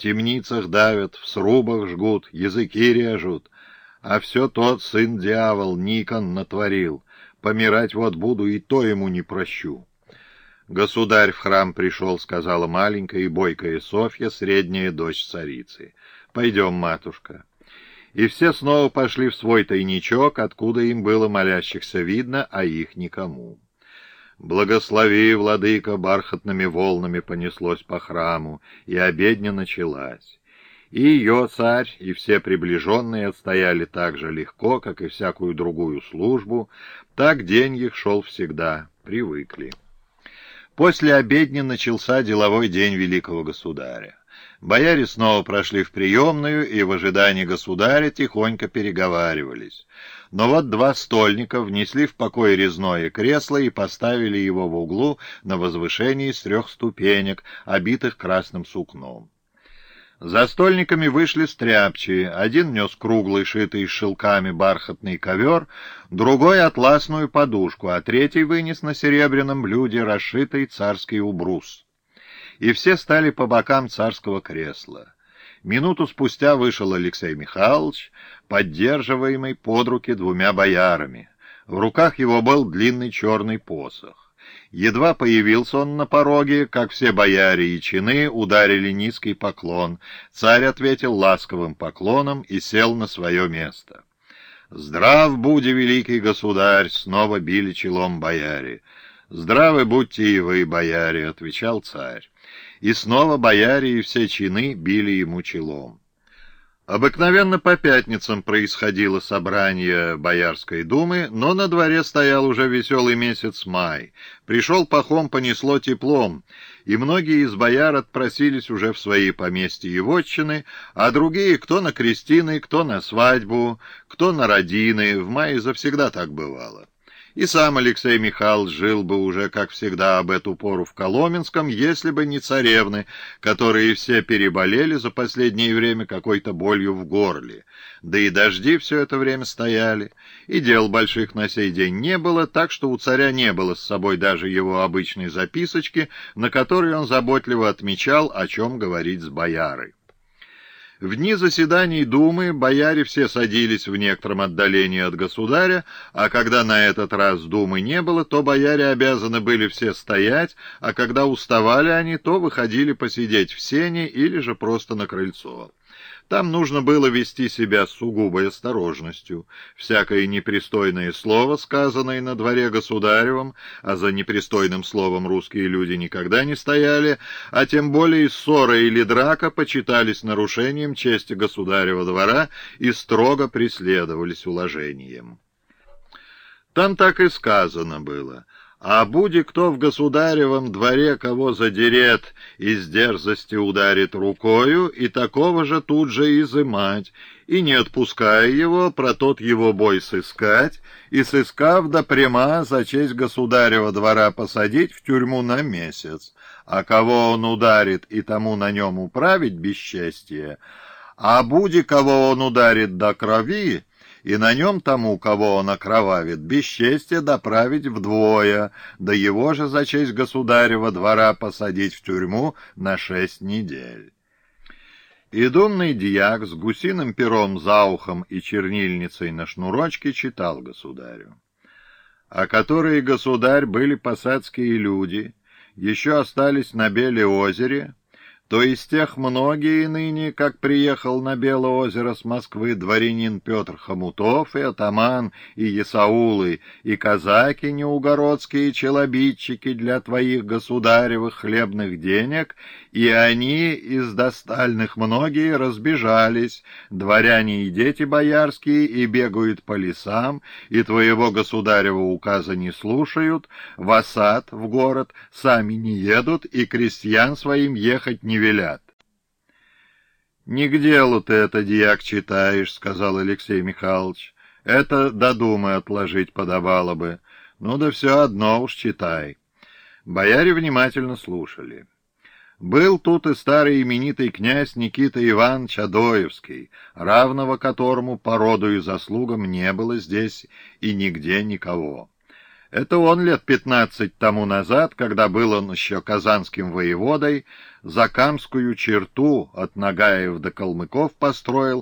темницах давят, в срубах жгут, языки режут. А все тот сын-дьявол Никон натворил. Помирать вот буду, и то ему не прощу. «Государь в храм пришел», — сказала маленькая и бойкая Софья, средняя дочь царицы. «Пойдем, матушка». И все снова пошли в свой тайничок, откуда им было молящихся видно, а их никому. «Благослови, владыка!» бархатными волнами понеслось по храму, и обедня началась. И ее царь, и все приближенные отстояли так же легко, как и всякую другую службу, так день их шел всегда, привыкли. После обедни начался деловой день великого государя. Бояре снова прошли в приемную и в ожидании государя тихонько переговаривались. Но вот два стольника внесли в покой резное кресло и поставили его в углу на возвышении с трех ступенек, обитых красным сукном. За стольниками вышли стряпчие. Один нес круглый, шитый шелками бархатный ковер, другой — атласную подушку, а третий вынес на серебряном блюде расшитый царский убрус и все стали по бокам царского кресла. Минуту спустя вышел Алексей Михайлович, поддерживаемый под руки двумя боярами. В руках его был длинный черный посох. Едва появился он на пороге, как все бояре и чины ударили низкий поклон. Царь ответил ласковым поклоном и сел на свое место. «Здрав буди, великий государь!» — снова били челом бояре. «Здравы будьте и вы, бояре!» — отвечал царь и снова бояре и все чины били ему челом. Обыкновенно по пятницам происходило собрание Боярской думы, но на дворе стоял уже веселый месяц май. Пришел пахом, понесло теплом, и многие из бояр отпросились уже в свои поместья и вотчины, а другие кто на крестины, кто на свадьбу, кто на родины. В мае завсегда так бывало. И сам Алексей Михайлович жил бы уже, как всегда, об эту пору в Коломенском, если бы не царевны, которые все переболели за последнее время какой-то болью в горле. Да и дожди все это время стояли, и дел больших на сей день не было, так что у царя не было с собой даже его обычной записочки, на которой он заботливо отмечал, о чем говорить с боярой. В дни заседаний Думы бояре все садились в некотором отдалении от государя, а когда на этот раз Думы не было, то бояре обязаны были все стоять, а когда уставали они, то выходили посидеть в сене или же просто на крыльцо. Там нужно было вести себя с сугубой осторожностью. Всякое непристойное слово, сказанное на дворе государевом, а за непристойным словом русские люди никогда не стояли, а тем более ссора или драка почитались нарушением чести государева двора и строго преследовались уложением. Там так и сказано было — а буди кто в государевом дворе кого задерет, из дерзости ударит рукою, и такого же тут же изымать, и не отпуская его, про тот его бой сыскать, и сыскав до пряма за честь государева двора посадить в тюрьму на месяц, а кого он ударит и тому на нем управить бесчестие, а буди кого он ударит до крови, и на нем тому, кого он окровавит, бесчестие доправить вдвое, да его же за честь государева двора посадить в тюрьму на шесть недель. И думный дьяк с гусиным пером за ухом и чернильницей на шнурочке читал государю. А которые, государь, были посадские люди, еще остались на Беле озере, то из тех многие ныне, как приехал на Белое озеро с Москвы дворянин Петр Хомутов, и атаман, и Есаулы, и казаки неугородские челобитчики для твоих государевых хлебных денег, и они из достальных многие разбежались, дворяне и дети боярские, и бегают по лесам, и твоего государева указа не слушают, в осад, в город, сами не едут, и крестьян своим ехать не велят. «Не к делу ты это, дьяк, читаешь», — сказал Алексей Михайлович. «Это до думы отложить подобало бы. Ну да все одно уж читай». Бояре внимательно слушали. Был тут и старый именитый князь Никита Иван Чадоевский, равного которому по роду и заслугам не было здесь и нигде никого. Это он лет пятнадцать тому назад, когда был он еще казанским воеводой, Закамскую черту от Нагаев до Калмыков построил,